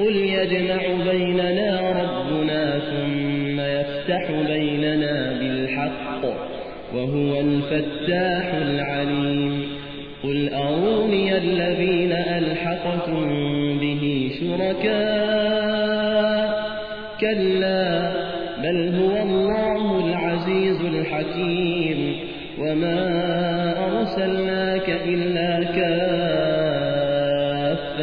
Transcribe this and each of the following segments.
قل يجمع بيننا ربنا ثم يفتح بيننا بالحق وهو الفتاح العليم قل أروني الذين ألحقتم به شركاء كلا بل هو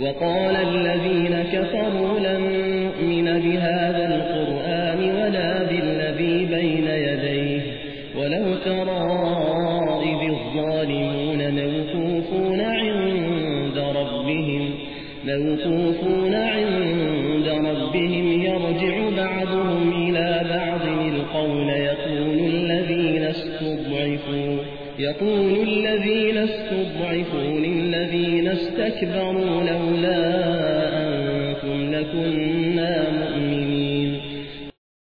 وقال الذين كفروا لن نؤمن بهذا القرآن ولا بالذي بين يديه. ولو ترى إذ الظالمون موقوفون عند ربهم موقوفون عند ربهم يرجع بعضهم إلى بعض القول يقول الذين استضعفوا يقول الذين استضعفوا للذين استكبروا لولا